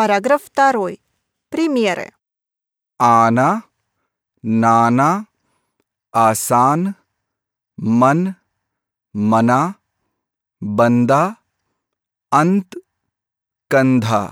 Параграф 2. Примеры. आना नाना आसान मन मना बंदा अंत कंधा